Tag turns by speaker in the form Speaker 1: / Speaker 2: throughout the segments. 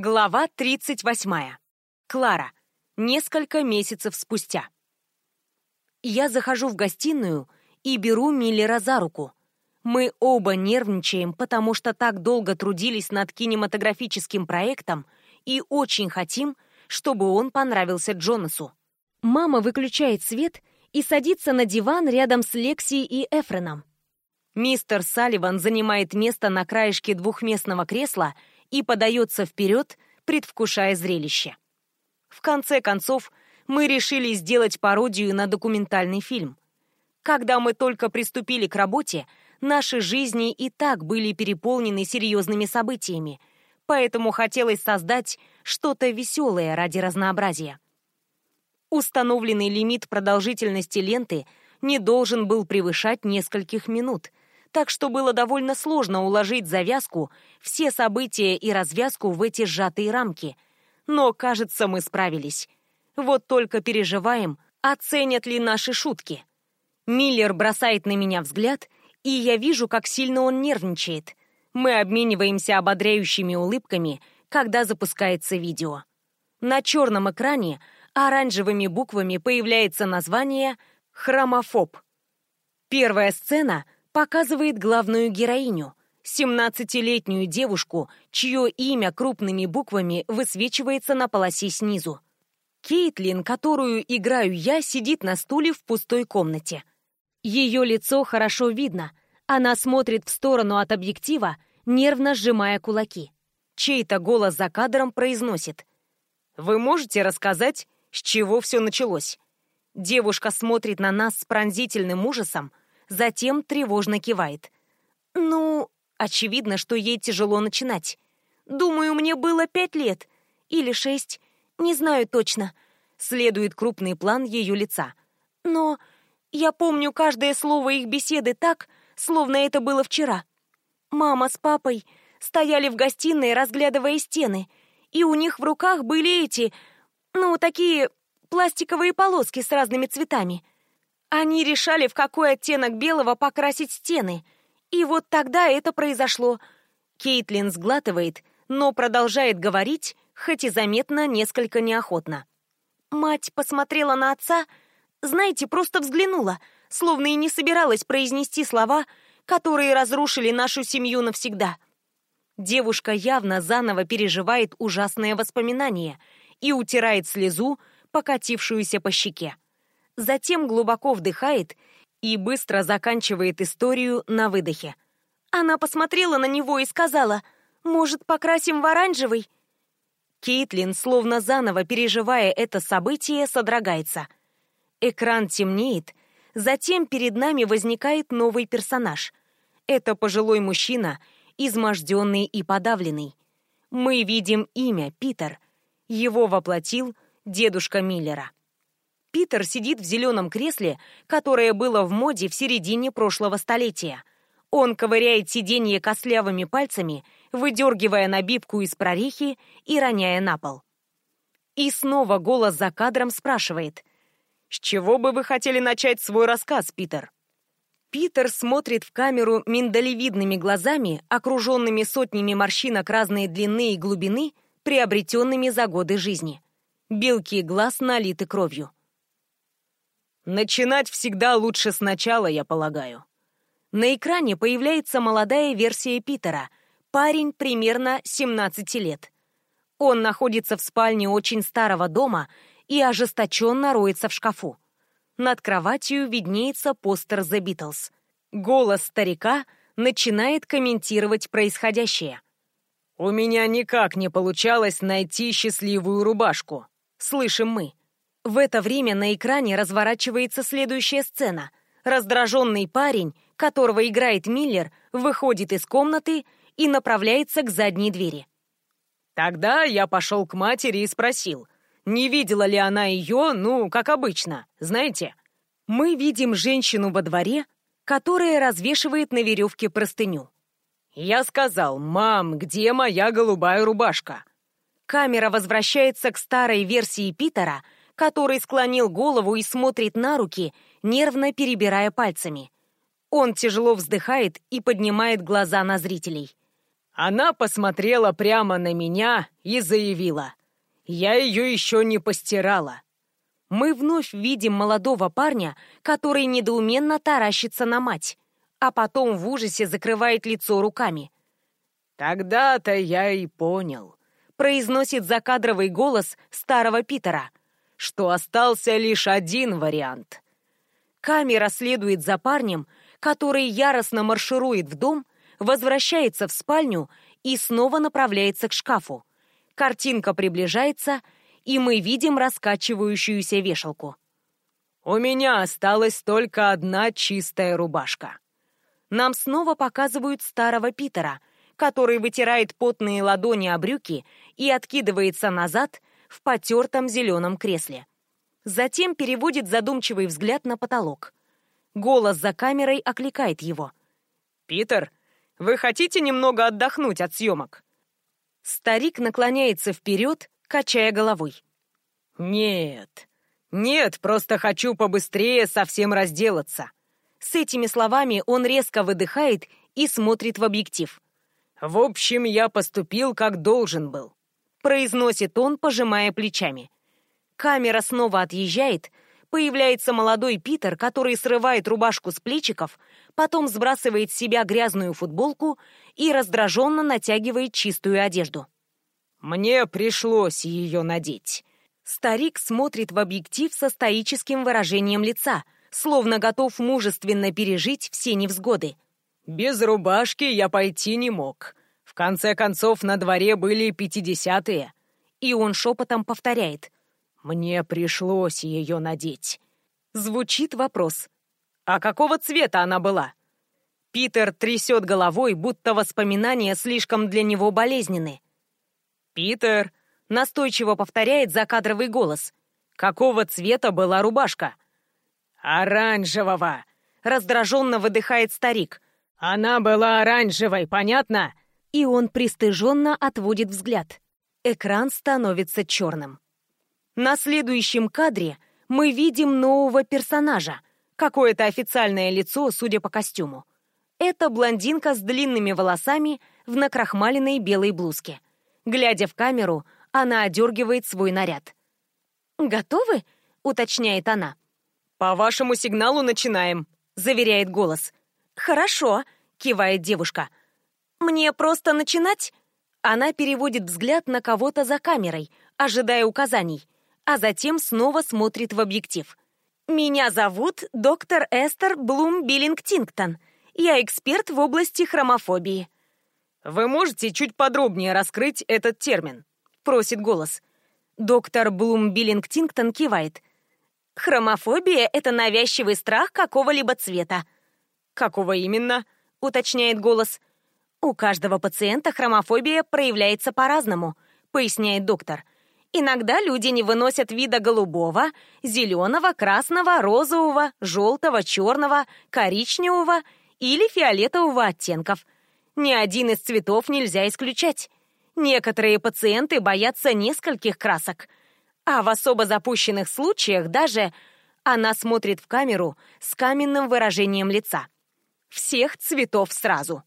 Speaker 1: Глава 38. Клара. Несколько месяцев спустя. Я захожу в гостиную и беру Миллера за руку. Мы оба нервничаем, потому что так долго трудились над кинематографическим проектом и очень хотим, чтобы он понравился Джонасу. Мама выключает свет и садится на диван рядом с Лекси и Эфреном. Мистер Салливан занимает место на краешке двухместного кресла и подается вперед, предвкушая зрелище. В конце концов, мы решили сделать пародию на документальный фильм. Когда мы только приступили к работе, наши жизни и так были переполнены серьезными событиями, поэтому хотелось создать что-то веселое ради разнообразия. Установленный лимит продолжительности ленты не должен был превышать нескольких минут, так что было довольно сложно уложить завязку, все события и развязку в эти сжатые рамки. Но, кажется, мы справились. Вот только переживаем, оценят ли наши шутки. Миллер бросает на меня взгляд, и я вижу, как сильно он нервничает. Мы обмениваемся ободряющими улыбками, когда запускается видео. На черном экране оранжевыми буквами появляется название «Хромофоб». Первая сцена — показывает главную героиню, 17-летнюю девушку, чье имя крупными буквами высвечивается на полосе снизу. Кейтлин, которую играю я, сидит на стуле в пустой комнате. Ее лицо хорошо видно. Она смотрит в сторону от объектива, нервно сжимая кулаки. Чей-то голос за кадром произносит. «Вы можете рассказать, с чего все началось?» Девушка смотрит на нас с пронзительным ужасом, затем тревожно кивает. «Ну, очевидно, что ей тяжело начинать. Думаю, мне было пять лет. Или шесть. Не знаю точно». Следует крупный план ее лица. «Но я помню каждое слово их беседы так, словно это было вчера. Мама с папой стояли в гостиной, разглядывая стены, и у них в руках были эти, ну, такие пластиковые полоски с разными цветами. Они решали, в какой оттенок белого покрасить стены. И вот тогда это произошло. Кейтлин сглатывает, но продолжает говорить, хоть и заметно несколько неохотно. Мать посмотрела на отца, знаете, просто взглянула, словно и не собиралась произнести слова, которые разрушили нашу семью навсегда. Девушка явно заново переживает ужасное воспоминание и утирает слезу, покатившуюся по щеке затем глубоко вдыхает и быстро заканчивает историю на выдохе. Она посмотрела на него и сказала, «Может, покрасим в оранжевый?» Кейтлин, словно заново переживая это событие, содрогается. Экран темнеет, затем перед нами возникает новый персонаж. Это пожилой мужчина, изможденный и подавленный. Мы видим имя Питер. Его воплотил дедушка Миллера. Питер сидит в зеленом кресле, которое было в моде в середине прошлого столетия. Он ковыряет сиденье костлявыми пальцами, выдергивая набивку из прорехи и роняя на пол. И снова голос за кадром спрашивает. «С чего бы вы хотели начать свой рассказ, Питер?» Питер смотрит в камеру миндалевидными глазами, окруженными сотнями морщинок разной длины и глубины, приобретенными за годы жизни. Белки глаз налиты кровью. Начинать всегда лучше сначала, я полагаю. На экране появляется молодая версия Питера, парень примерно 17 лет. Он находится в спальне очень старого дома и ожесточенно роется в шкафу. Над кроватью виднеется постер The Beatles. Голос старика начинает комментировать происходящее. «У меня никак не получалось найти счастливую рубашку», — слышим мы. В это время на экране разворачивается следующая сцена. Раздраженный парень, которого играет Миллер, выходит из комнаты и направляется к задней двери. Тогда я пошел к матери и спросил, не видела ли она ее, ну, как обычно, знаете. Мы видим женщину во дворе, которая развешивает на веревке простыню. Я сказал, «Мам, где моя голубая рубашка?» Камера возвращается к старой версии Питера — который склонил голову и смотрит на руки, нервно перебирая пальцами. Он тяжело вздыхает и поднимает глаза на зрителей.
Speaker 2: Она посмотрела прямо на меня и заявила. «Я ее еще не постирала».
Speaker 1: Мы вновь видим молодого парня, который недоуменно таращится на мать, а потом в ужасе закрывает лицо руками.
Speaker 2: «Тогда-то я и понял», —
Speaker 1: произносит закадровый голос старого Питера,
Speaker 2: что остался лишь один вариант.
Speaker 1: Камера следует за парнем, который яростно марширует в дом, возвращается в спальню и снова направляется к шкафу. Картинка приближается, и мы видим раскачивающуюся вешалку.
Speaker 2: «У меня осталась только одна чистая рубашка».
Speaker 1: Нам снова показывают старого Питера, который вытирает потные ладони о брюки и откидывается назад в потертом зеленом кресле. Затем переводит задумчивый взгляд на потолок. Голос за камерой окликает его.
Speaker 2: «Питер, вы хотите немного отдохнуть от съемок?»
Speaker 1: Старик наклоняется вперед, качая головой.
Speaker 2: «Нет, нет, просто хочу побыстрее совсем разделаться».
Speaker 1: С этими словами он резко выдыхает и смотрит в объектив.
Speaker 2: «В общем, я поступил, как должен был», — произносит он, пожимая плечами.
Speaker 1: Камера снова отъезжает, появляется молодой Питер, который срывает рубашку с плечиков, потом сбрасывает с себя грязную футболку и раздраженно натягивает чистую одежду.
Speaker 2: «Мне пришлось ее надеть».
Speaker 1: Старик смотрит в объектив со стоическим выражением лица, словно готов мужественно пережить все невзгоды.
Speaker 2: «Без рубашки я пойти не мог. Конце концов, на дворе были пятидесятые».
Speaker 1: И он шепотом повторяет.
Speaker 2: «Мне пришлось ее надеть».
Speaker 1: Звучит вопрос.
Speaker 2: А какого цвета она была?
Speaker 1: Питер трясет головой, будто воспоминания слишком для него болезненны.
Speaker 2: «Питер!»
Speaker 1: — настойчиво повторяет закадровый голос.
Speaker 2: «Какого цвета была рубашка?» «Оранжевого!» — раздраженно выдыхает старик. «Она была оранжевой, понятно?»
Speaker 1: И он пристыженно отводит взгляд. Экран становится черным. На следующем кадре мы видим нового персонажа, какое-то официальное лицо, судя по костюму. Это блондинка с длинными волосами в накрахмаленной белой блузке. Глядя в камеру, она одергивает свой наряд. «Готовы?» — уточняет она.
Speaker 2: «По вашему сигналу начинаем», — заверяет голос.
Speaker 1: «Хорошо», — кивает девушка. «Мне просто начинать?» Она переводит взгляд на кого-то за камерой, ожидая указаний, а затем снова смотрит в объектив. «Меня зовут доктор Эстер Блум Биллингтингтон. Я эксперт в области хромофобии».
Speaker 2: «Вы можете чуть подробнее раскрыть этот термин?» — просит голос.
Speaker 1: Доктор Блум Биллингтингтон кивает. «Хромофобия — это навязчивый страх какого-либо цвета».
Speaker 2: «Какого именно?»
Speaker 1: — уточняет голос. «У каждого пациента хромофобия проявляется по-разному», — поясняет доктор. Иногда люди не выносят вида голубого, зеленого, красного, розового, желтого, черного, коричневого или фиолетового оттенков. Ни один из цветов нельзя исключать. Некоторые пациенты боятся нескольких красок. А в особо запущенных случаях даже она смотрит в камеру с каменным выражением лица. Всех цветов сразу.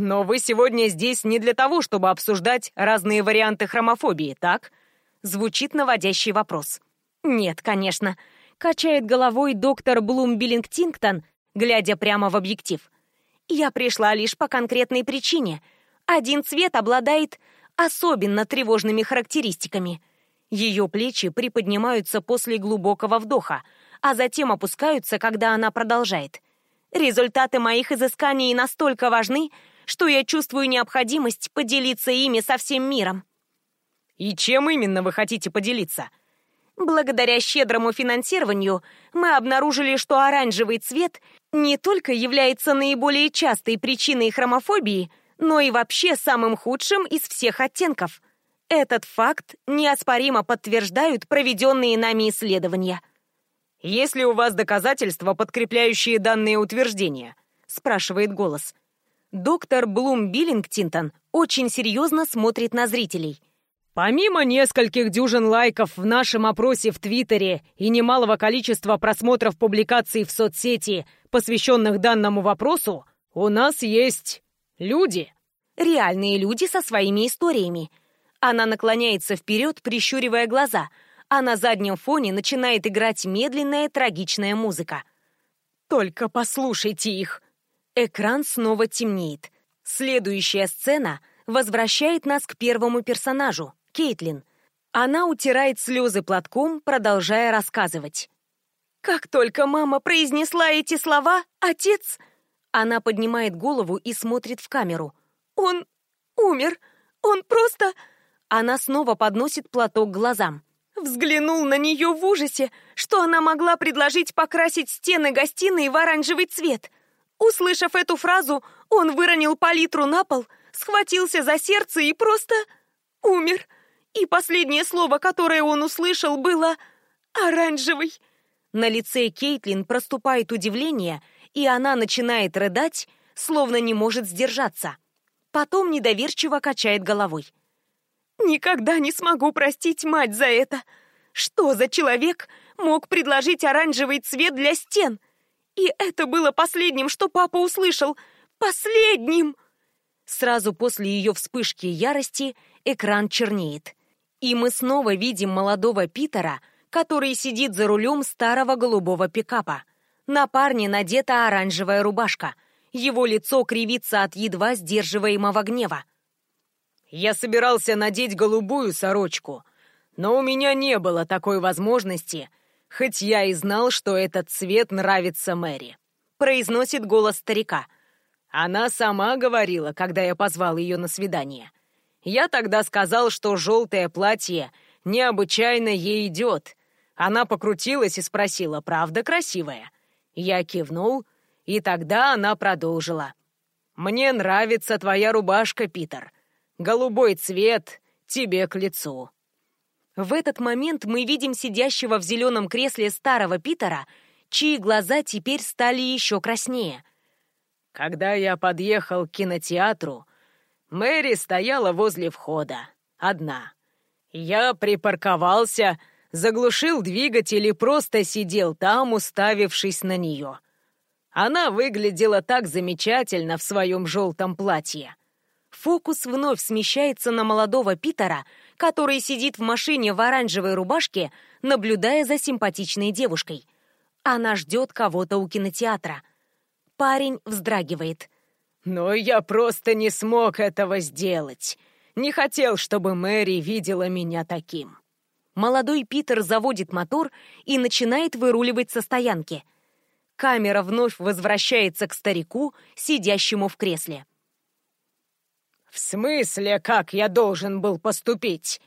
Speaker 2: Но вы сегодня здесь не для того, чтобы обсуждать разные варианты хромофобии, так?
Speaker 1: Звучит наводящий вопрос. Нет, конечно. Качает головой доктор Блум Биллингтингтон, глядя прямо в объектив. Я пришла лишь по конкретной причине. Один цвет обладает особенно тревожными характеристиками. Ее плечи приподнимаются после глубокого вдоха, а затем опускаются, когда она продолжает. Результаты моих изысканий настолько важны, что я чувствую необходимость поделиться ими со всем миром.
Speaker 2: И чем именно вы хотите поделиться?
Speaker 1: Благодаря щедрому финансированию мы обнаружили, что оранжевый цвет не только является наиболее частой причиной хромофобии, но и вообще самым худшим из всех оттенков. Этот факт неоспоримо подтверждают проведенные нами исследования.
Speaker 2: «Есть ли у вас доказательства, подкрепляющие данные утверждения?» – спрашивает голос.
Speaker 1: Доктор Блум Биллингтинтон очень серьезно смотрит на зрителей.
Speaker 2: Помимо нескольких дюжин лайков в нашем опросе в Твиттере и немалого количества просмотров публикаций в соцсети, посвященных данному вопросу, у нас есть люди.
Speaker 1: Реальные люди со своими историями. Она наклоняется вперед, прищуривая глаза, а на заднем фоне начинает играть медленная трагичная музыка. Только послушайте их. Экран снова темнеет. Следующая сцена возвращает нас к первому персонажу, Кейтлин. Она утирает слезы платком, продолжая рассказывать. Как только мама произнесла эти слова, отец... Она поднимает голову и смотрит в камеру. Он умер. Он просто... Она снова подносит платок к глазам. Взглянул на нее в ужасе, что она могла предложить покрасить стены гостиной в оранжевый цвет. Услышав эту фразу, он выронил палитру на пол, схватился за сердце и просто умер. И последнее слово, которое он услышал, было «оранжевый». На лице Кейтлин проступает удивление, и она начинает рыдать, словно не может сдержаться. Потом недоверчиво качает головой. Никогда не смогу простить мать за это. Что за человек мог предложить оранжевый цвет для стен? И это было последним, что папа услышал. Последним! Сразу после ее вспышки ярости экран чернеет. И мы снова видим молодого Питера, который сидит за рулем старого голубого пикапа. На парне надета оранжевая рубашка. Его лицо кривится от едва сдерживаемого гнева.
Speaker 2: Я собирался надеть голубую сорочку, но у меня не было такой возможности, хоть я и знал, что этот цвет нравится Мэри. Произносит голос старика. Она сама говорила, когда я позвал ее на свидание. Я тогда сказал, что желтое платье необычайно ей идет. Она покрутилась и спросила, правда красивая? Я кивнул, и тогда она продолжила. «Мне нравится твоя рубашка, Питер. Голубой цвет тебе к лицу».
Speaker 1: В этот момент мы видим сидящего в зеленом кресле старого Питера, чьи глаза теперь стали еще краснее.
Speaker 2: Когда я подъехал к кинотеатру, Мэри стояла возле входа, одна. Я припарковался, заглушил двигатель и просто сидел там, уставившись на нее. Она выглядела так замечательно в своем желтом платье.
Speaker 1: Фокус вновь смещается на молодого Питера, который сидит в машине в оранжевой рубашке, наблюдая за симпатичной девушкой. Она ждет кого-то у кинотеатра. Парень вздрагивает.
Speaker 2: «Но я просто не смог этого сделать. Не хотел, чтобы Мэри видела меня таким».
Speaker 1: Молодой Питер заводит мотор и начинает выруливать со стоянки. Камера вновь возвращается к старику, сидящему в кресле.
Speaker 2: «В смысле, как я должен был поступить?»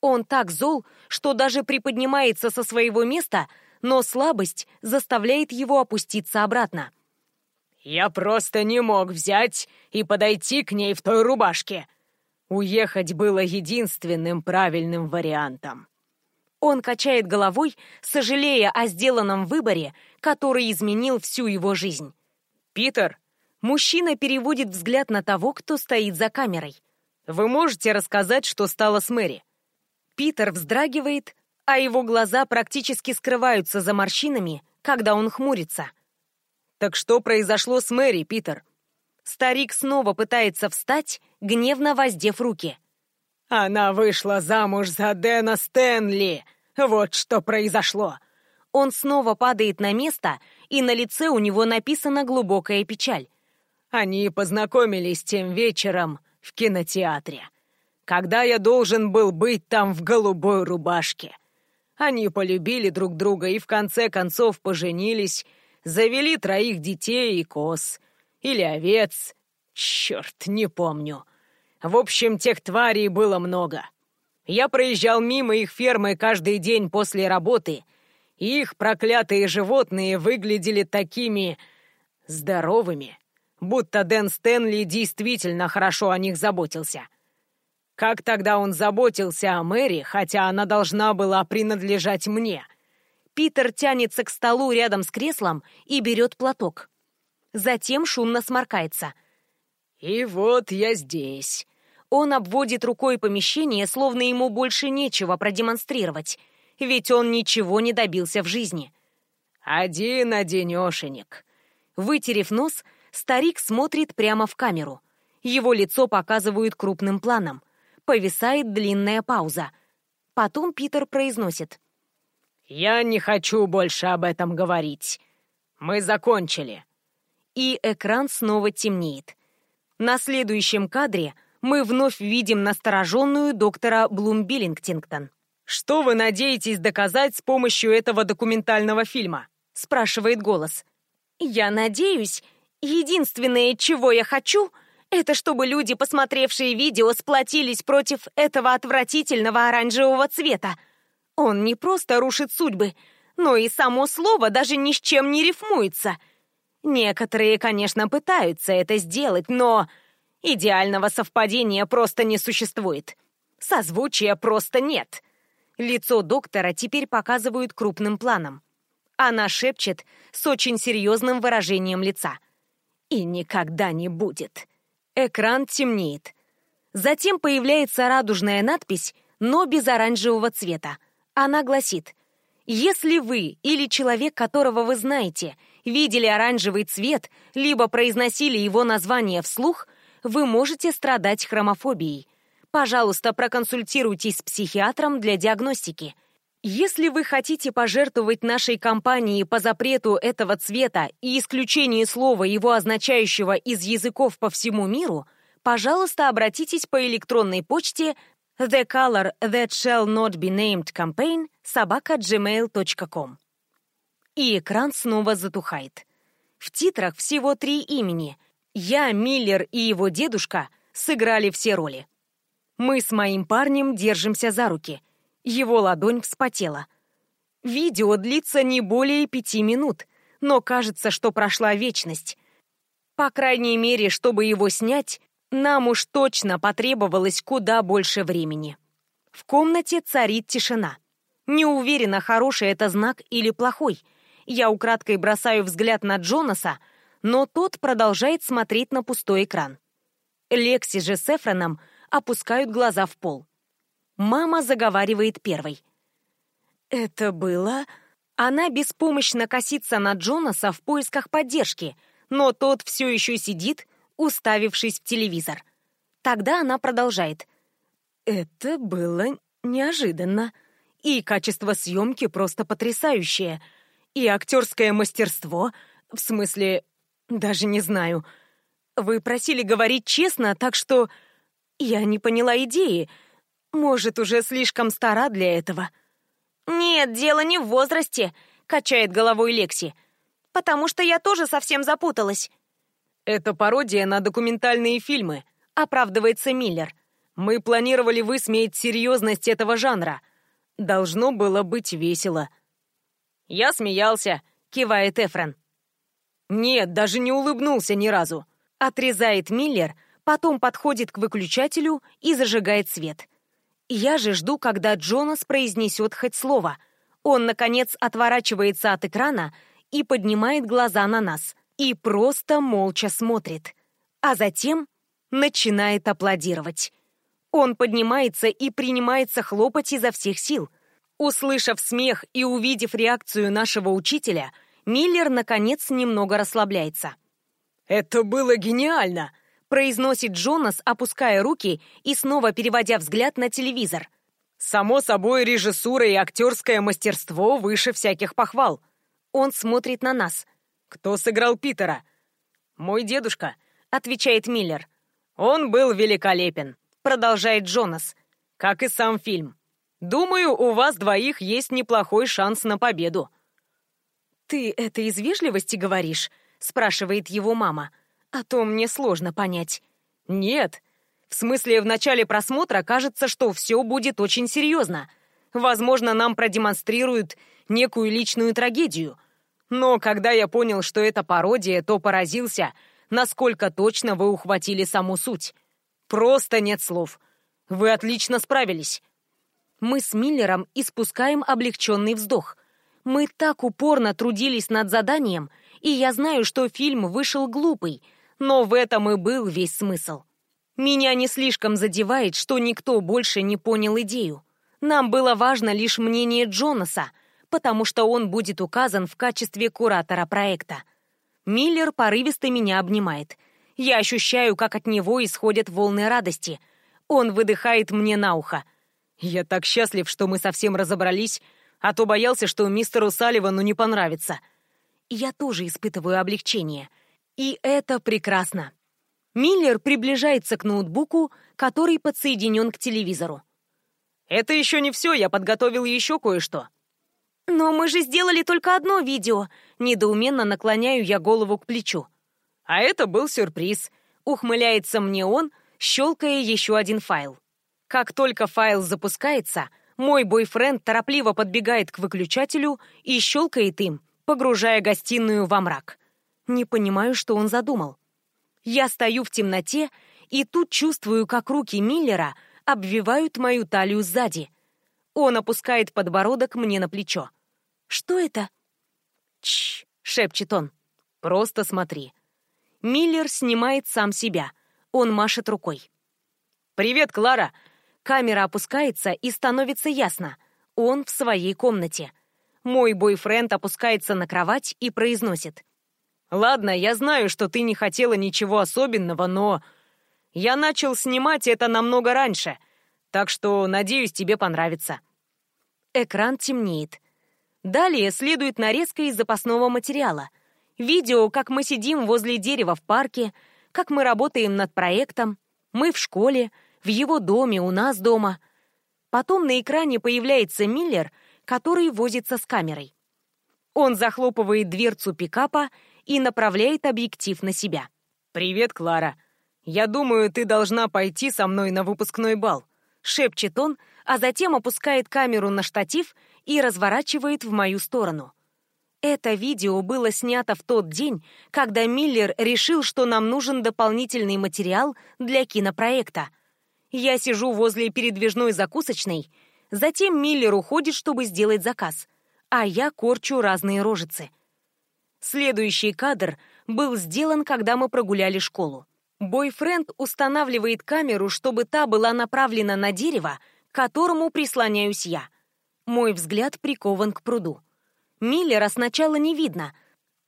Speaker 1: Он так зол, что даже приподнимается со своего места, но слабость заставляет его опуститься обратно.
Speaker 2: «Я просто не мог взять и подойти к ней в той рубашке. Уехать было единственным правильным вариантом».
Speaker 1: Он качает головой, сожалея о сделанном выборе, который изменил всю его жизнь.
Speaker 2: «Питер,
Speaker 1: Мужчина переводит взгляд на того, кто стоит за камерой.
Speaker 2: «Вы можете рассказать, что стало с Мэри?»
Speaker 1: Питер вздрагивает, а его глаза практически скрываются за морщинами, когда он хмурится.
Speaker 2: «Так что произошло с Мэри, Питер?»
Speaker 1: Старик снова пытается встать, гневно воздев руки.
Speaker 2: «Она вышла замуж за Дэна Стэнли! Вот что произошло!»
Speaker 1: Он снова падает на место, и на лице у него написана глубокая печаль.
Speaker 2: Они познакомились тем вечером в кинотеатре, когда я должен был быть там в голубой рубашке. Они полюбили друг друга и в конце концов поженились, завели троих детей и коз. Или овец. Черт, не помню. В общем, тех тварей было много. Я проезжал мимо их фермы каждый день после работы, и их проклятые животные выглядели такими здоровыми будто Дэн Стэнли действительно хорошо о них заботился. Как тогда он заботился о Мэри, хотя она должна была принадлежать мне?
Speaker 1: Питер тянется к столу рядом с креслом и берет платок. Затем шумно сморкается.
Speaker 2: «И вот я здесь».
Speaker 1: Он обводит рукой помещение, словно ему больше нечего продемонстрировать, ведь он ничего не добился в жизни.
Speaker 2: «Один-одинешенек».
Speaker 1: Вытерев нос, Старик смотрит прямо в камеру. Его лицо показывают крупным планом. Повисает длинная пауза. Потом Питер произносит.
Speaker 2: «Я не хочу больше об этом говорить. Мы закончили».
Speaker 1: И экран снова темнеет. На следующем кадре мы вновь видим настороженную доктора Блум Биллингтингтон.
Speaker 2: «Что вы надеетесь доказать с помощью этого документального фильма?» — спрашивает голос.
Speaker 1: «Я надеюсь, единственное, чего я хочу, это чтобы люди, посмотревшие видео, сплотились против этого отвратительного оранжевого цвета. Он не просто рушит судьбы, но и само слово даже ни с чем не рифмуется. Некоторые, конечно, пытаются это сделать, но идеального совпадения просто не существует. Созвучия просто нет». Лицо доктора теперь показывают крупным планом. Она шепчет с очень серьезным выражением лица. И никогда не будет. Экран темнеет. Затем появляется радужная надпись, но без оранжевого цвета. Она гласит «Если вы или человек, которого вы знаете, видели оранжевый цвет, либо произносили его название вслух, вы можете страдать хромофобией. Пожалуйста, проконсультируйтесь с психиатром для диагностики. Если вы хотите пожертвовать нашей компании по запрету этого цвета и исключению слова, его означающего из языков по всему миру, пожалуйста, обратитесь по электронной почте the color that shall not be named campaign собака gmail.com. И экран снова затухает. В титрах всего три имени. Я, Миллер и его дедушка сыграли все роли. Мы с моим парнем держимся за руки. Его ладонь вспотела. Видео длится не более пяти минут, но кажется, что прошла вечность. По крайней мере, чтобы его снять, нам уж точно потребовалось куда больше времени. В комнате царит тишина. Не уверена, хороший это знак или плохой. Я украдкой бросаю взгляд на Джонаса, но тот продолжает смотреть на пустой экран. Лекси же с Эфроном опускают глаза в пол. Мама заговаривает первой. «Это было...» Она беспомощно косится на Джонаса в поисках поддержки, но тот все еще сидит, уставившись в телевизор. Тогда она продолжает. «Это было неожиданно. И качество съемки просто потрясающее. И актерское мастерство, в смысле, даже не знаю. Вы просили говорить честно, так что я не поняла идеи. Может, уже слишком стара для этого. «Нет, дело не в возрасте», — качает головой Лекси. «Потому что я тоже совсем запуталась».
Speaker 2: «Это пародия на документальные фильмы», — оправдывается Миллер. «Мы планировали высмеять серьезность этого жанра. Должно было быть весело». «Я смеялся», — кивает Эфрен. «Нет, даже не улыбнулся ни разу», — отрезает Миллер, потом подходит к выключателю и зажигает свет. Я же жду, когда Джонас произнесет хоть слово. Он, наконец, отворачивается от экрана и поднимает глаза на нас. И просто молча смотрит. А затем начинает аплодировать. Он поднимается и принимается хлопать изо всех сил. Услышав смех и увидев реакцию нашего учителя, Миллер, наконец, немного расслабляется. «Это было гениально!» Произносит Джонас, опуская руки и снова переводя взгляд на телевизор. «Само собой, режиссура и актерское мастерство выше всяких похвал». Он смотрит на нас. «Кто сыграл Питера?» «Мой дедушка», — отвечает Миллер. «Он был великолепен», — продолжает Джонас. «Как и сам фильм. Думаю, у вас двоих есть неплохой шанс на победу». «Ты это из вежливости говоришь?» — спрашивает его мама. А то мне сложно понять. Нет. В смысле, в начале просмотра кажется, что все будет очень серьезно. Возможно, нам продемонстрируют некую личную трагедию. Но когда я понял, что это пародия, то поразился, насколько точно вы ухватили саму суть. Просто нет слов. Вы отлично справились. Мы с Миллером испускаем облегченный вздох. Мы так упорно трудились над заданием, и я знаю, что фильм вышел глупый — но в этом и был весь смысл. Меня не слишком задевает, что никто больше не понял идею. Нам было важно лишь мнение Джонаса, потому что он будет указан в качестве куратора проекта. Миллер порывисто меня обнимает.
Speaker 1: Я ощущаю, как от него исходят волны радости. Он выдыхает мне на ухо.
Speaker 2: «Я так счастлив, что мы совсем разобрались, а то боялся, что мистеру Салливану не понравится».
Speaker 1: Я тоже испытываю облегчение. И это прекрасно. Миллер приближается к ноутбуку, который подсоединен к телевизору.
Speaker 2: «Это еще не все, я подготовил еще кое-что».
Speaker 1: «Но мы же сделали только одно видео», — недоуменно наклоняю я голову к плечу.
Speaker 2: «А это был сюрприз», — ухмыляется мне он, щелкая еще один файл. Как только файл запускается, мой бойфренд торопливо подбегает к выключателю и щелкает им, погружая гостиную во мрак.
Speaker 1: Не понимаю, что он задумал. Я стою в темноте и тут чувствую, как руки Миллера обвивают мою талию сзади. Он опускает подбородок мне на плечо. «Что это?»
Speaker 2: «Чш!» — шепчет он. «Просто смотри».
Speaker 1: Миллер снимает сам себя. Он машет рукой.
Speaker 2: «Привет, Клара!»
Speaker 1: Камера опускается и становится ясно. Он в своей комнате. Мой бойфренд опускается на кровать и произносит.
Speaker 2: «Ладно, я знаю, что ты не хотела ничего особенного, но я начал снимать это намного раньше, так что, надеюсь, тебе понравится».
Speaker 1: Экран темнеет. Далее следует нарезка из запасного материала. Видео, как мы сидим возле дерева в парке, как мы работаем над проектом, мы в школе, в его доме, у нас дома. Потом на экране появляется Миллер, который возится с камерой. Он захлопывает дверцу пикапа и направляет объектив на себя.
Speaker 2: «Привет, Клара. «Я думаю, ты должна пойти со мной на выпускной бал», —
Speaker 1: шепчет он, а затем опускает камеру на штатив и разворачивает в мою сторону. Это видео было снято в тот день, когда Миллер решил, что нам нужен дополнительный материал для кинопроекта. Я сижу возле передвижной закусочной, затем Миллер уходит, чтобы сделать заказ, а я корчу разные рожицы. Следующий кадр был сделан, когда мы прогуляли школу. Бойфренд устанавливает камеру, чтобы та была направлена на дерево, к которому прислоняюсь я. Мой взгляд прикован к пруду. Миллера сначала не видно,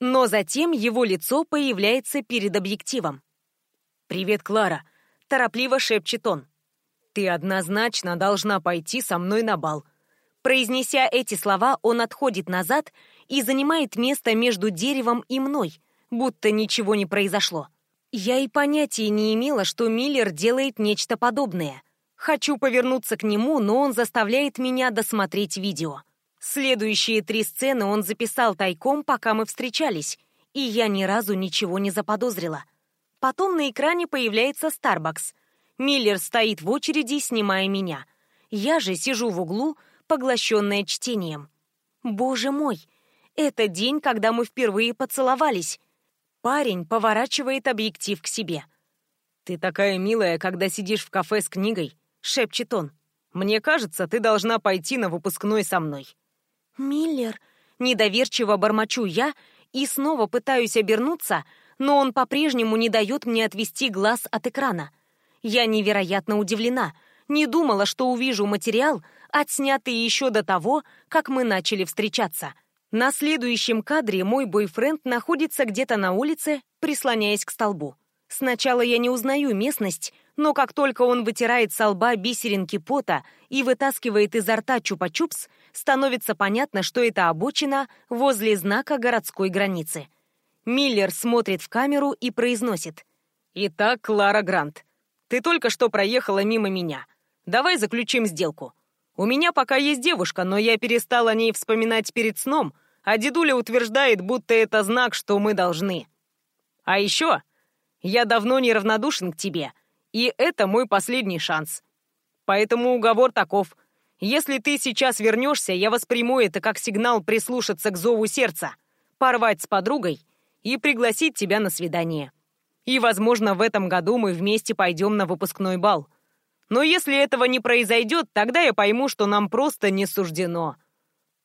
Speaker 1: но затем его лицо появляется перед объективом.
Speaker 2: «Привет, Клара», — торопливо шепчет он. «Ты однозначно должна пойти со мной на бал».
Speaker 1: Произнеся эти слова, он отходит назад и занимает место между деревом и мной, будто ничего не произошло. Я и понятия не имела, что Миллер делает нечто подобное. Хочу повернуться к нему, но он заставляет меня досмотреть видео. Следующие три сцены он записал тайком, пока мы встречались, и я ни разу ничего не заподозрила. Потом на экране появляется Starbucks. Миллер стоит в очереди, снимая меня. Я же сижу в углу, поглощенная чтением. Боже мой, это день, когда мы впервые поцеловались. Парень поворачивает объектив к себе.
Speaker 2: «Ты такая милая, когда сидишь в кафе с книгой», — шепчет он. «Мне кажется, ты должна пойти на выпускной со мной».
Speaker 1: «Миллер», — недоверчиво бормочу я и снова пытаюсь обернуться, но он по-прежнему не дает мне отвести глаз от экрана. Я невероятно удивлена, не думала, что увижу материал, отснятый еще до того, как мы начали встречаться. На следующем кадре мой бойфренд находится где-то на улице, прислоняясь к столбу. Сначала я не узнаю местность, но как только он вытирает со лба бисеринки пота и вытаскивает изо рта чупа-чупс, становится понятно, что это обочина возле знака городской границы. Миллер смотрит в камеру и произносит.
Speaker 2: «Итак, Клара Грант, ты только что проехала мимо меня. Давай заключим сделку. У меня пока есть девушка, но я перестал о ней вспоминать перед сном, а дедуля утверждает, будто это знак, что мы должны. А еще я давно неравнодушен к тебе, и это мой последний шанс. Поэтому уговор таков. Если ты сейчас вернешься, я восприму это как сигнал прислушаться к зову сердца, порвать с подругой и пригласить тебя на свидание. И, возможно, в этом году мы вместе пойдем на выпускной бал. Но если этого не произойдет, тогда я пойму, что нам просто не суждено».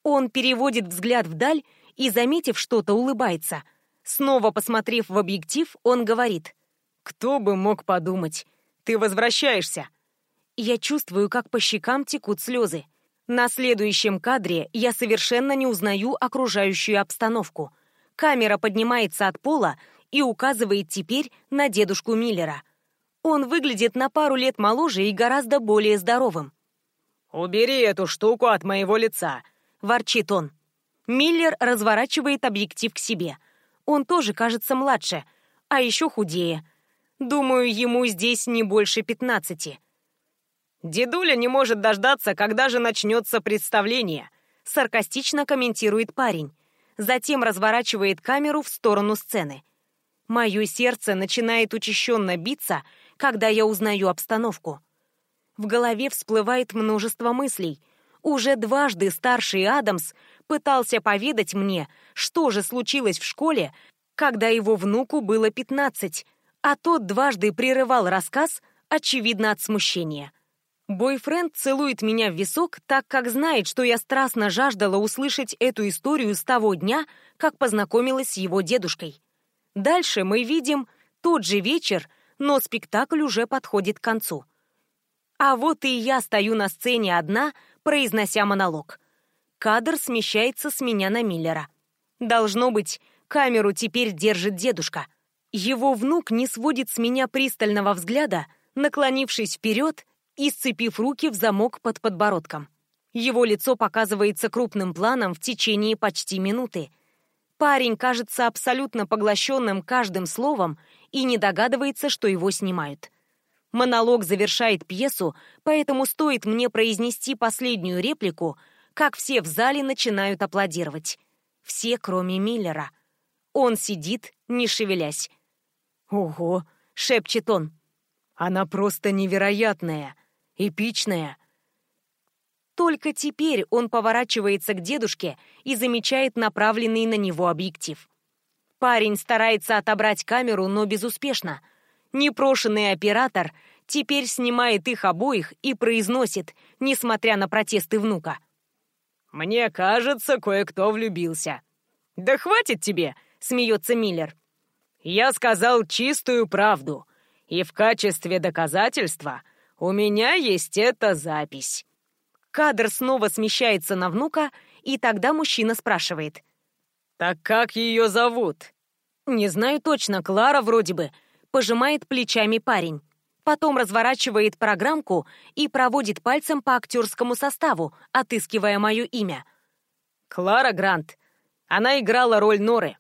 Speaker 1: Он переводит взгляд вдаль и, заметив что-то, улыбается. Снова посмотрев в объектив, он говорит.
Speaker 2: «Кто бы мог подумать? Ты возвращаешься!»
Speaker 1: Я чувствую, как по щекам текут слезы. На следующем кадре я совершенно не узнаю окружающую обстановку. Камера поднимается от пола и указывает теперь на дедушку Миллера. Он выглядит на пару лет моложе и гораздо более здоровым.
Speaker 2: «Убери эту штуку от моего лица», —
Speaker 1: ворчит он. Миллер разворачивает объектив к себе. Он тоже кажется младше, а еще худее. Думаю, ему здесь не больше пятнадцати.
Speaker 2: «Дедуля не может дождаться, когда же начнется представление», — саркастично комментирует парень.
Speaker 1: Затем разворачивает камеру в сторону сцены. Мое сердце начинает учащенно биться, когда я узнаю обстановку. В голове всплывает множество мыслей. Уже дважды старший Адамс пытался поведать мне, что же случилось в школе, когда его внуку было пятнадцать, а тот дважды прерывал рассказ, очевидно, от смущения. Бойфренд целует меня в висок, так как знает, что я страстно жаждала услышать эту историю с того дня, как познакомилась с его дедушкой. Дальше мы видим тот же вечер, но спектакль уже подходит к концу. А вот и я стою на сцене одна, произнося монолог. Кадр смещается с меня на Миллера. Должно быть, камеру теперь держит дедушка. Его внук не сводит с меня пристального взгляда, наклонившись вперед и сцепив руки в замок под подбородком. Его лицо показывается крупным планом в течение почти минуты. Парень кажется абсолютно поглощенным каждым словом и не догадывается, что его снимают. Монолог завершает пьесу, поэтому стоит мне произнести последнюю реплику, как все в зале начинают аплодировать. Все, кроме Миллера. Он сидит, не шевелясь.
Speaker 2: «Ого!» — шепчет он. «Она просто невероятная!» эпичная.
Speaker 1: Только теперь он поворачивается к дедушке и замечает направленный на него объектив. Парень старается отобрать камеру, но безуспешно. Непрошенный оператор теперь снимает их обоих и произносит, несмотря на протесты внука.
Speaker 2: «Мне кажется, кое-кто влюбился». «Да хватит тебе!» — смеется Миллер. «Я сказал чистую правду, и в качестве доказательства у меня есть эта запись».
Speaker 1: Кадр снова смещается на внука, и тогда мужчина спрашивает.
Speaker 2: «Так как ее зовут?»
Speaker 1: «Не знаю точно, Клара вроде бы», — пожимает плечами парень. Потом разворачивает программку и проводит пальцем по актерскому составу, отыскивая мое имя.
Speaker 2: «Клара Грант. Она играла роль Норы».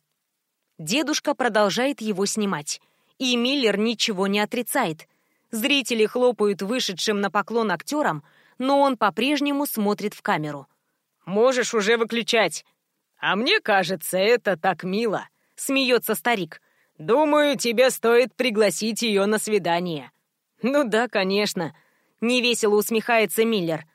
Speaker 1: Дедушка продолжает его снимать, и Миллер ничего не отрицает, Зрители хлопают вышедшим на поклон актерам, но он по-прежнему смотрит в камеру.
Speaker 2: «Можешь уже выключать. А мне кажется, это так мило», — смеется старик. «Думаю, тебе стоит пригласить ее на свидание».
Speaker 1: «Ну да, конечно», — невесело усмехается Миллер.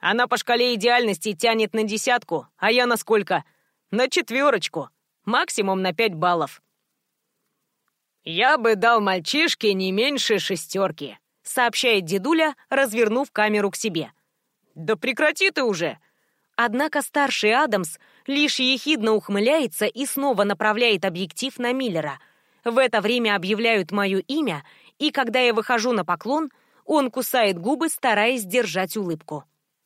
Speaker 2: «Она по шкале идеальности тянет на десятку, а я на сколько? На четверочку. Максимум на пять баллов». «Я бы дал мальчишке не меньше шестерки», — сообщает дедуля, развернув камеру к себе. «Да прекрати ты уже!»
Speaker 1: Однако старший Адамс лишь ехидно ухмыляется и снова направляет объектив на Миллера. В это время объявляют мое имя, и когда я выхожу на поклон, он кусает губы, стараясь держать улыбку.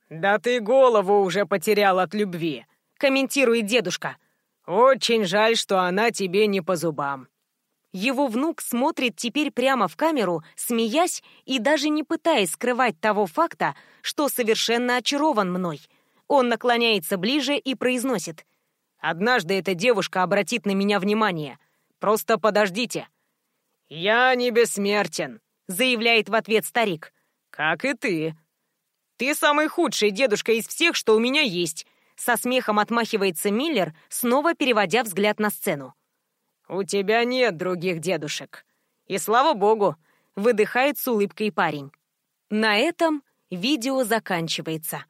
Speaker 2: «Да ты голову уже потерял от любви», — комментирует дедушка. «Очень жаль, что она тебе не по зубам.
Speaker 1: Его внук смотрит теперь прямо в камеру, смеясь и даже не пытаясь скрывать того факта, что совершенно очарован мной. Он наклоняется ближе и произносит.
Speaker 2: «Однажды эта девушка обратит на меня внимание. Просто подождите». «Я не бессмертен», — заявляет в ответ старик. «Как и ты». «Ты самый худший дедушка из всех, что у меня есть», — со смехом отмахивается Миллер, снова переводя взгляд на сцену. «У тебя нет других дедушек. И слава богу!» — выдыхает с улыбкой парень.
Speaker 1: На этом видео заканчивается.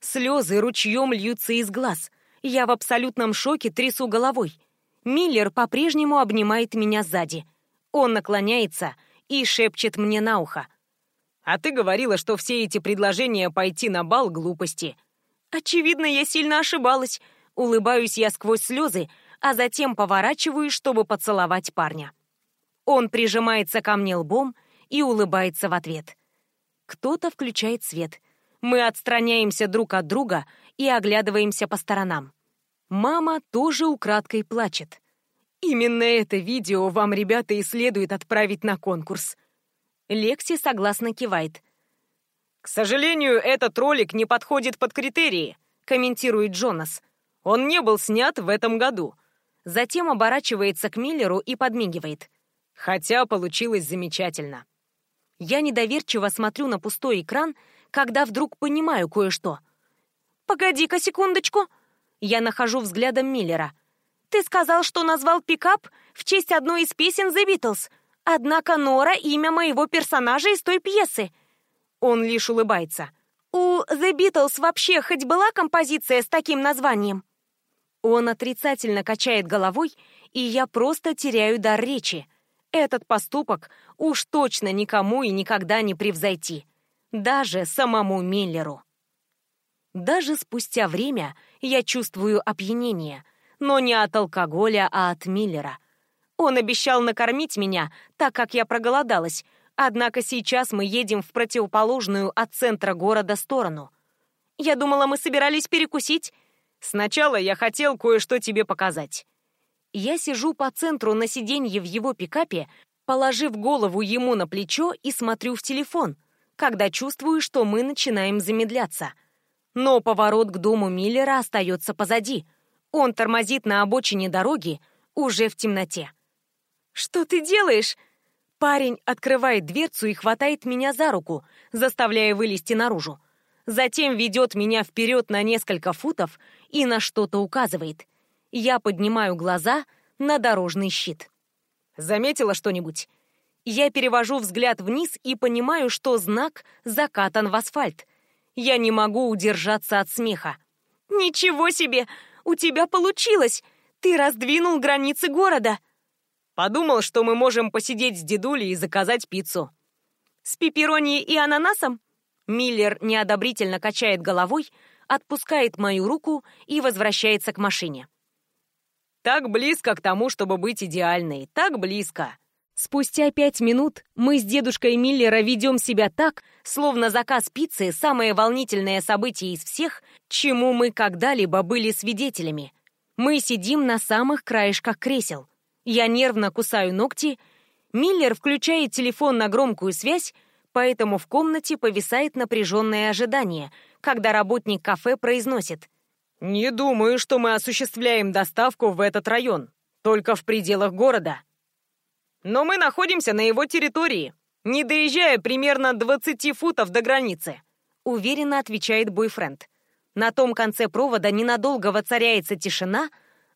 Speaker 1: Слезы ручьем льются из глаз. Я в абсолютном шоке трясу головой. Миллер по-прежнему обнимает меня сзади. Он наклоняется и шепчет мне на ухо.
Speaker 2: «А ты говорила, что все эти предложения пойти на бал — глупости».
Speaker 1: «Очевидно, я сильно ошибалась». Улыбаюсь я сквозь слезы, а затем поворачиваюсь, чтобы поцеловать парня. Он прижимается ко мне лбом и улыбается в ответ. Кто-то включает свет. Мы отстраняемся друг от друга и оглядываемся по сторонам. Мама тоже украдкой плачет. Именно это видео вам, ребята, и следует отправить на конкурс. Лекси согласно кивает.
Speaker 2: К сожалению, этот ролик не подходит под критерии, комментирует Джонас. Он не был снят в этом году.
Speaker 1: Затем оборачивается к Миллеру и подмигивает.
Speaker 2: Хотя получилось замечательно.
Speaker 1: Я недоверчиво смотрю на пустой экран, когда вдруг понимаю кое-что. «Погоди-ка секундочку!» Я нахожу взглядом Миллера. «Ты сказал, что назвал пикап в честь одной из песен The Beatles, однако Нора — имя моего персонажа из той пьесы». Он лишь улыбается. «У The Beatles вообще хоть была композиция с таким названием?» Он отрицательно качает головой, и я просто теряю дар речи. Этот поступок уж точно никому и никогда не превзойти. Даже самому Миллеру. Даже спустя время я чувствую опьянение, но не от алкоголя, а от Миллера. Он обещал накормить меня, так как я проголодалась, однако сейчас мы едем в противоположную от центра города сторону. Я думала, мы собирались перекусить.
Speaker 2: Сначала я хотел кое-что тебе показать.
Speaker 1: Я сижу по центру на сиденье в его пикапе, положив голову ему на плечо и смотрю в телефон, когда чувствую, что мы начинаем замедляться. Но поворот к дому Миллера остается позади. Он тормозит на обочине дороги уже в темноте. «Что ты делаешь?» Парень открывает дверцу и хватает меня за руку, заставляя вылезти наружу. Затем ведет меня вперед на несколько футов и на что-то указывает. Я поднимаю глаза на дорожный щит.
Speaker 2: Заметила что-нибудь?
Speaker 1: Я перевожу взгляд вниз и понимаю, что знак закатан в асфальт. Я не могу удержаться от смеха. «Ничего себе! У тебя получилось! Ты раздвинул границы города!»
Speaker 2: Подумал, что мы можем посидеть с дедулей и заказать пиццу.
Speaker 1: «С пепперони и ананасом?» Миллер неодобрительно качает головой, отпускает мою руку и возвращается к машине.
Speaker 2: Так близко к тому, чтобы быть идеальной. Так близко.
Speaker 1: Спустя пять минут мы с дедушкой Миллера ведем себя так, словно заказ пиццы – самое волнительное событие из всех, чему мы когда-либо были свидетелями. Мы сидим на самых краешках кресел. Я нервно кусаю ногти. Миллер включает телефон на громкую связь, поэтому в комнате повисает напряженное ожидание, когда работник кафе произносит
Speaker 2: «Не думаю, что мы осуществляем доставку в этот район, только в пределах города. Но мы находимся на его территории, не доезжая примерно 20 футов до границы»,
Speaker 1: уверенно отвечает бойфренд. На том конце провода ненадолго воцаряется тишина,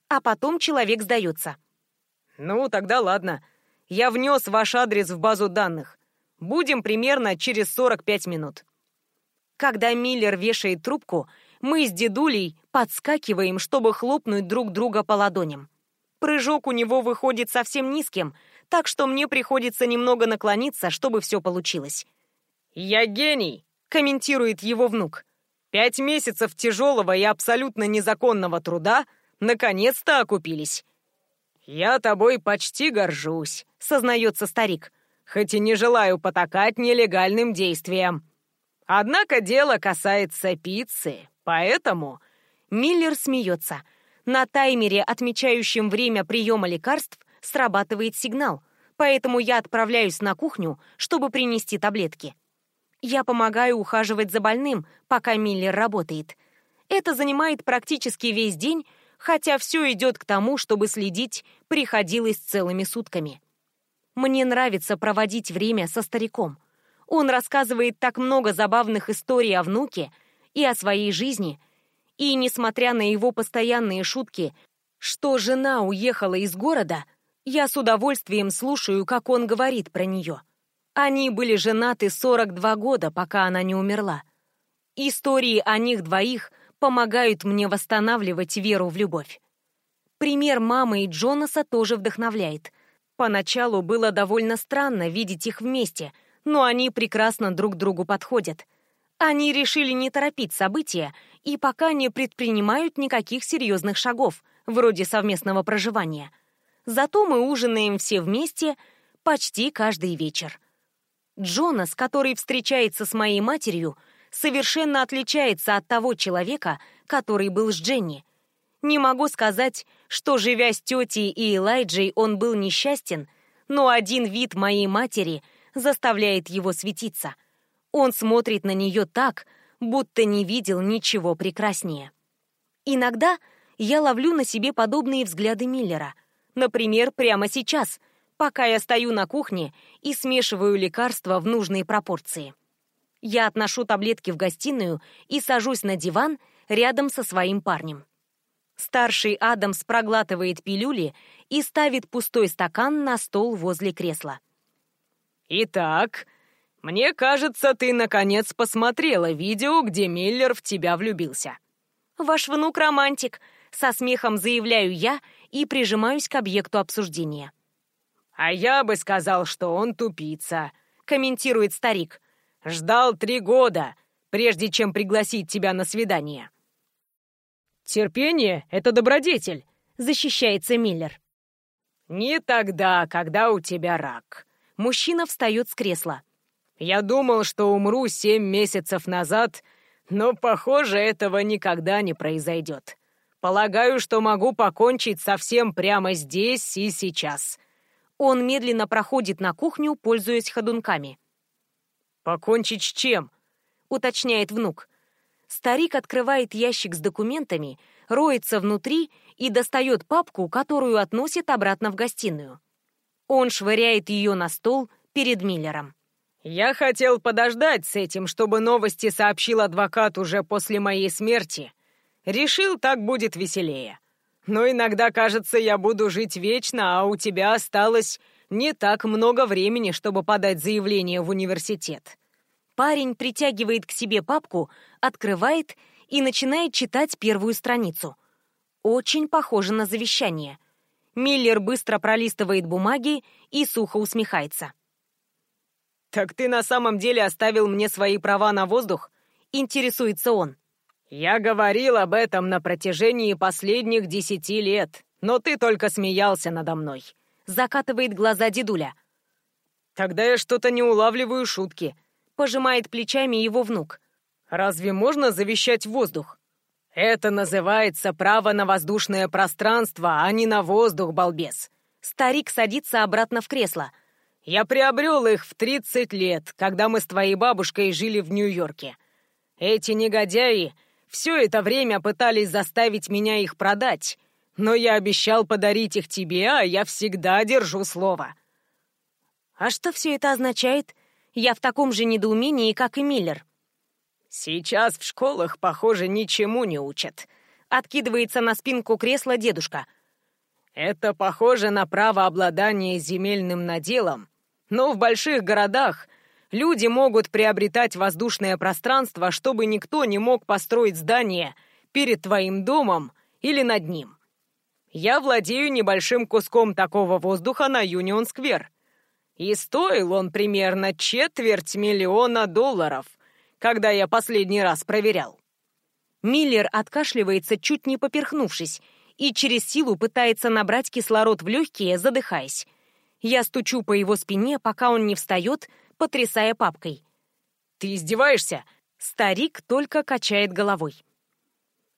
Speaker 1: а потом человек сдается.
Speaker 2: «Ну, тогда ладно. Я внес ваш адрес в базу данных. Будем примерно через 45 минут».
Speaker 1: Когда Миллер вешает трубку, мы с дедулей подскакиваем, чтобы хлопнуть друг друга по ладоням. Прыжок у него выходит совсем низким, так что мне приходится немного наклониться, чтобы все получилось.
Speaker 2: «Я гений!» — комментирует его внук. «Пять месяцев тяжелого и абсолютно незаконного труда наконец-то окупились». «Я тобой почти горжусь», — сознается старик, «хоть и не желаю потакать нелегальным действиям. Однако дело касается пиццы, поэтому
Speaker 1: Миллер смеется. На таймере, отмечающем время приема лекарств, срабатывает сигнал, поэтому я отправляюсь на кухню, чтобы принести таблетки. Я помогаю ухаживать за больным, пока Миллер работает. Это занимает практически весь день, хотя все идет к тому, чтобы следить приходилось целыми сутками. Мне нравится проводить время со стариком. Он рассказывает так много забавных историй о внуке и о своей жизни, и, несмотря на его постоянные шутки, что жена уехала из города, я с удовольствием слушаю, как он говорит про нее. Они были женаты 42 года, пока она не умерла. Истории о них двоих помогают мне восстанавливать веру в любовь. Пример мамы и Джонаса тоже вдохновляет. Поначалу было довольно странно видеть их вместе, но они прекрасно друг другу подходят. Они решили не торопить события и пока не предпринимают никаких серьезных шагов, вроде совместного проживания. Зато мы ужинаем все вместе почти каждый вечер. Джонас, который встречается с моей матерью, совершенно отличается от того человека, который был с Дженни. Не могу сказать, что, живя с тетей и Элайджей, он был несчастен, но один вид моей матери заставляет его светиться. Он смотрит на нее так, будто не видел ничего прекраснее. Иногда я ловлю на себе подобные взгляды Миллера. Например, прямо сейчас, пока я стою на кухне и смешиваю лекарства в нужные пропорции. Я отношу таблетки в гостиную и сажусь на диван рядом со своим парнем. Старший Адамс проглатывает пилюли и ставит пустой стакан на стол возле кресла.
Speaker 2: «Итак, мне кажется, ты наконец посмотрела видео, где Миллер в тебя влюбился».
Speaker 1: «Ваш внук романтик», — со смехом заявляю я и прижимаюсь к объекту обсуждения.
Speaker 2: «А я бы сказал, что он тупица», — комментирует старик. «Ждал три года, прежде чем пригласить тебя на свидание». «Терпение — это добродетель», — защищается Миллер. «Не тогда, когда у тебя рак».
Speaker 1: Мужчина встает с кресла.
Speaker 2: «Я думал, что умру семь месяцев назад, но, похоже, этого никогда не произойдет. Полагаю, что могу покончить совсем прямо здесь и сейчас».
Speaker 1: Он медленно проходит на кухню, пользуясь ходунками.
Speaker 2: «Покончить с чем?»
Speaker 1: — уточняет внук. Старик открывает ящик с документами, роется внутри и достает папку, которую относит обратно в гостиную. Он швыряет ее на стол перед Миллером.
Speaker 2: «Я хотел подождать с этим, чтобы новости сообщил адвокат уже после моей смерти. Решил, так будет веселее. Но иногда кажется, я буду жить вечно, а у тебя осталось не так много времени, чтобы подать заявление в университет.
Speaker 1: Парень притягивает к себе папку, открывает и начинает читать первую страницу. Очень похоже на завещание. Миллер быстро пролистывает бумаги и сухо усмехается.
Speaker 2: «Так ты на самом деле оставил мне свои права на воздух?» — интересуется он. «Я говорил об этом на протяжении последних десяти лет, но ты только смеялся надо мной», —
Speaker 1: закатывает глаза дедуля.
Speaker 2: «Тогда я что-то не улавливаю шутки»,
Speaker 1: пожимает плечами его внук.
Speaker 2: «Разве можно завещать воздух?» «Это называется право на воздушное пространство, а не на воздух, балбес!»
Speaker 1: Старик садится обратно в кресло.
Speaker 2: «Я приобрел их в 30 лет, когда мы с твоей бабушкой жили в Нью-Йорке. Эти негодяи все это время пытались заставить меня их продать, но я обещал подарить их тебе, а я всегда держу слово».
Speaker 1: «А что все это означает?» Я в таком же недоумении, как и Миллер.
Speaker 2: «Сейчас в школах, похоже, ничему не учат», — откидывается на спинку кресла дедушка. «Это похоже на право обладания земельным наделом, но в больших городах люди могут приобретать воздушное пространство, чтобы никто не мог построить здание перед твоим домом или над ним. Я владею небольшим куском такого воздуха на Юнион-сквер. И стоил он примерно четверть миллиона долларов, когда я последний раз проверял.
Speaker 1: Миллер откашливается, чуть не поперхнувшись, и через силу пытается набрать кислород в легкие, задыхаясь. Я стучу по его спине, пока он не встает, потрясая папкой.
Speaker 2: «Ты издеваешься?»
Speaker 1: Старик только качает головой.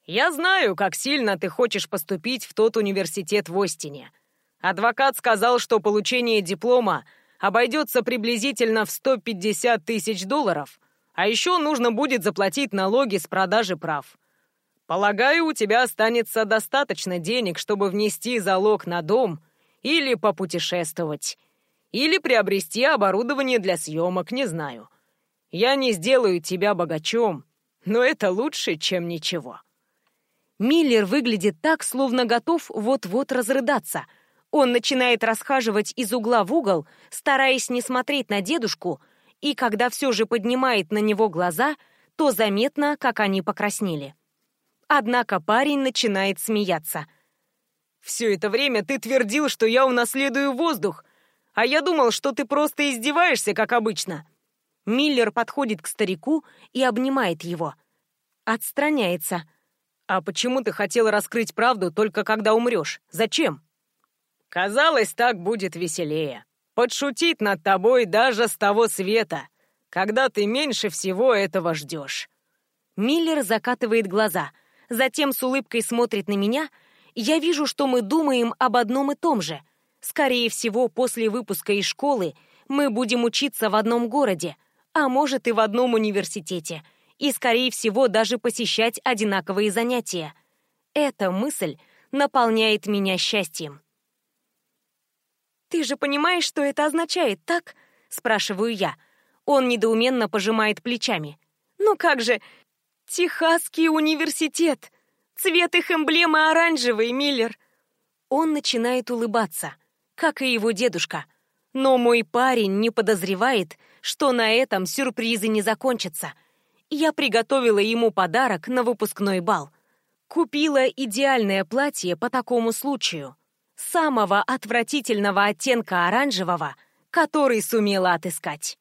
Speaker 2: «Я знаю, как сильно ты хочешь поступить в тот университет в Остине. Адвокат сказал, что получение диплома обойдется приблизительно в 150 тысяч долларов, а еще нужно будет заплатить налоги с продажи прав. Полагаю, у тебя останется достаточно денег, чтобы внести залог на дом или попутешествовать, или приобрести оборудование для съемок, не знаю. Я не сделаю тебя богачом, но это лучше, чем ничего».
Speaker 1: Миллер выглядит так, словно готов вот-вот разрыдаться — он начинает расхаживать из угла в угол, стараясь не смотреть на дедушку, и когда все же поднимает на него глаза, то заметно, как они покраснели. Однако парень начинает смеяться.
Speaker 2: «Все это время ты твердил, что я унаследую воздух, а я думал, что ты просто издеваешься, как обычно».
Speaker 1: Миллер подходит к старику и обнимает его. Отстраняется.
Speaker 2: «А почему ты хотел раскрыть правду только когда умрешь? Зачем?» Казалось, так будет веселее. Подшутить над тобой даже с того света, когда ты меньше всего этого ждешь.
Speaker 1: Миллер закатывает глаза. затем с улыбкой смотрит на меня, я вижу, что мы думаем об одном и том же. Скорее всего, после выпуска из школы мы будем учиться в одном городе, а может и в одном университете, и, скорее всего, даже посещать одинаковые занятия. Эта мысль наполняет меня счастьем. «Ты же понимаешь, что это означает, так?» — спрашиваю я. Он недоуменно пожимает плечами. «Ну как же, Техасский университет! Цвет их эмблемы оранжевый, Миллер!» Он начинает улыбаться, как и его дедушка. Но мой парень не подозревает, что на этом сюрпризы не закончатся. Я приготовила ему подарок на выпускной бал. Купила идеальное платье по такому случаю. Самого отвратительного оттенка оранжевого, который сумела отыскать.